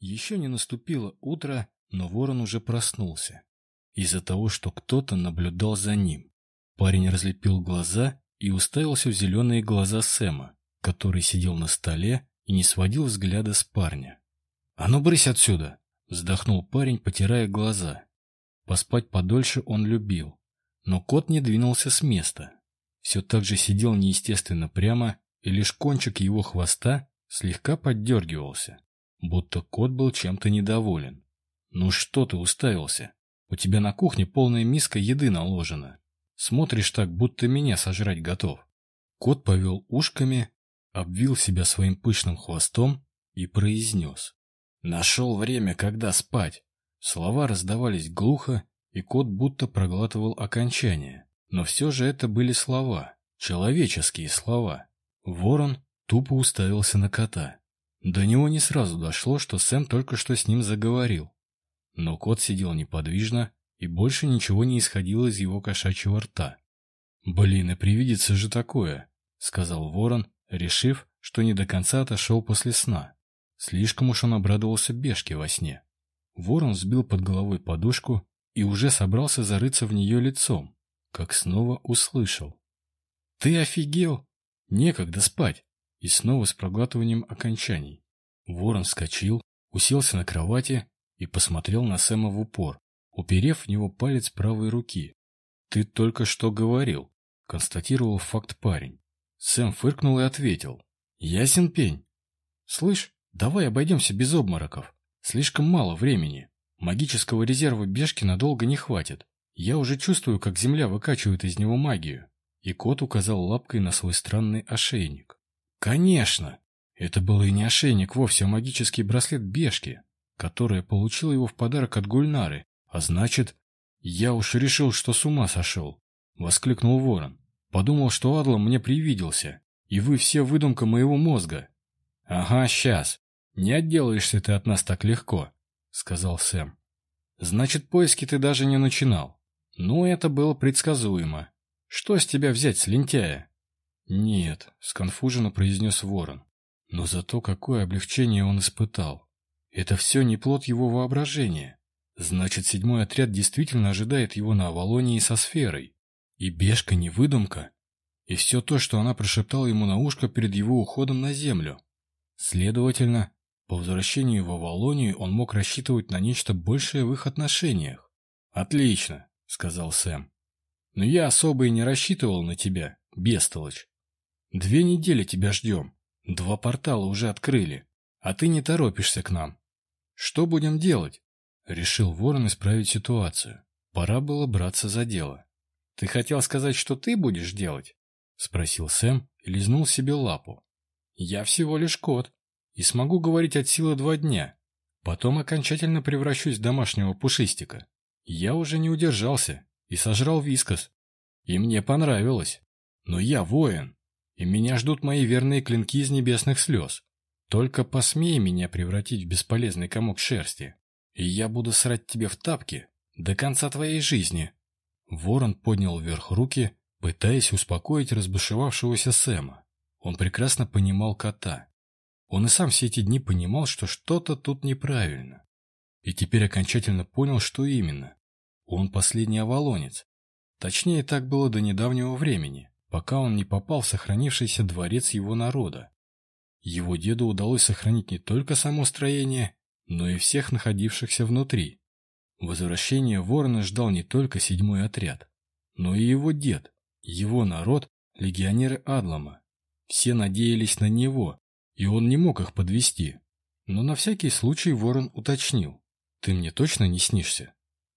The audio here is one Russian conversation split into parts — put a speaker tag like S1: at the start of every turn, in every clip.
S1: Еще не наступило утро, но ворон уже проснулся. Из-за того, что кто-то наблюдал за ним. Парень разлепил глаза и уставился в зеленые глаза Сэма, который сидел на столе и не сводил взгляда с парня. «А ну, брысь отсюда!» — вздохнул парень, потирая глаза. Поспать подольше он любил, но кот не двинулся с места. Все так же сидел неестественно прямо, и лишь кончик его хвоста слегка поддергивался, будто кот был чем-то недоволен. «Ну что ты уставился? У тебя на кухне полная миска еды наложена. Смотришь так, будто меня сожрать готов». Кот повел ушками, обвил себя своим пышным хвостом и произнес. «Нашел время, когда спать». Слова раздавались глухо, и кот будто проглатывал окончание. Но все же это были слова, человеческие слова. Ворон тупо уставился на кота. До него не сразу дошло, что Сэм только что с ним заговорил. Но кот сидел неподвижно, и больше ничего не исходило из его кошачьего рта. «Блин, и привидится же такое», — сказал ворон, решив, что не до конца отошел после сна. Слишком уж он обрадовался бешке во сне. Ворон сбил под головой подушку и уже собрался зарыться в нее лицом, как снова услышал. «Ты офигел? Некогда спать!» И снова с проглатыванием окончаний. Ворон вскочил, уселся на кровати и посмотрел на Сэма в упор, уперев в него палец правой руки. «Ты только что говорил», — констатировал факт парень. Сэм фыркнул и ответил. «Ясен пень. Слышь, давай обойдемся без обмороков. Слишком мало времени. Магического резерва Бешки надолго не хватит. Я уже чувствую, как земля выкачивает из него магию. И кот указал лапкой на свой странный ошейник. Конечно! Это был и не ошейник вовсе, а магический браслет Бешки, которая получила его в подарок от Гульнары. А значит, я уж решил, что с ума сошел. Воскликнул ворон. Подумал, что Адлом мне привиделся. И вы все выдумка моего мозга. Ага, сейчас. Не отделаешься ты от нас так легко. — сказал Сэм. «Значит, поиски ты даже не начинал. Ну, это было предсказуемо. Что с тебя взять с лентяя?» «Нет», — сконфуженно произнес Ворон. Но зато какое облегчение он испытал. Это все не плод его воображения. Значит, седьмой отряд действительно ожидает его на Авалонии со сферой. И Бешка не выдумка. И все то, что она прошептала ему на ушко перед его уходом на землю. Следовательно, по возвращению в Авалонию он мог рассчитывать на нечто большее в их отношениях. «Отлично», — сказал Сэм. «Но я особо и не рассчитывал на тебя, бестолочь. Две недели тебя ждем. Два портала уже открыли, а ты не торопишься к нам. Что будем делать?» Решил Ворон исправить ситуацию. Пора было браться за дело. «Ты хотел сказать, что ты будешь делать?» — спросил Сэм и лизнул себе лапу. «Я всего лишь кот и смогу говорить от силы два дня. Потом окончательно превращусь в домашнего пушистика. Я уже не удержался и сожрал вискос. И мне понравилось. Но я воин, и меня ждут мои верные клинки из небесных слез. Только посмей меня превратить в бесполезный комок шерсти, и я буду срать тебе в тапки до конца твоей жизни. Ворон поднял вверх руки, пытаясь успокоить разбушевавшегося Сэма. Он прекрасно понимал кота. Он и сам все эти дни понимал, что что-то тут неправильно. И теперь окончательно понял, что именно. Он последний авалонец. Точнее, так было до недавнего времени, пока он не попал в сохранившийся дворец его народа. Его деду удалось сохранить не только само строение, но и всех находившихся внутри. Возвращение ворона ждал не только седьмой отряд, но и его дед, его народ, легионеры Адлама. Все надеялись на него, и он не мог их подвести. Но на всякий случай ворон уточнил. «Ты мне точно не снишься?»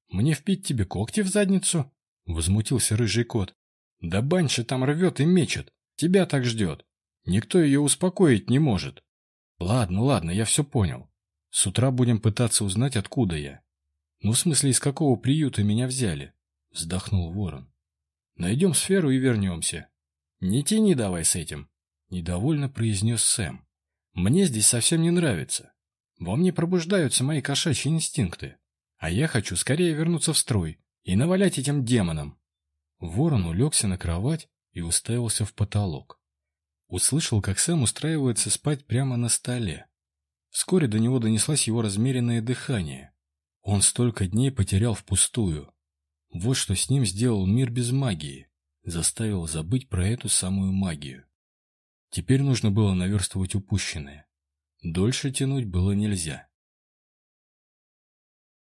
S1: «Мне впить тебе когти в задницу?» — возмутился рыжий кот. «Да баньша там рвет и мечет. Тебя так ждет. Никто ее успокоить не может». «Ладно, ладно, я все понял. С утра будем пытаться узнать, откуда я». «Ну, в смысле, из какого приюта меня взяли?» — вздохнул ворон. «Найдем сферу и вернемся». «Не тяни давай с этим», — недовольно произнес Сэм. Мне здесь совсем не нравится. Во мне пробуждаются мои кошачьи инстинкты. А я хочу скорее вернуться в строй и навалять этим демонам. Ворон улегся на кровать и уставился в потолок. Услышал, как Сэм устраивается спать прямо на столе. Вскоре до него донеслось его размеренное дыхание. Он столько дней потерял впустую. Вот что с ним сделал мир без магии. Заставил забыть про эту самую магию. Теперь нужно было наверстывать упущенное. Дольше тянуть было нельзя.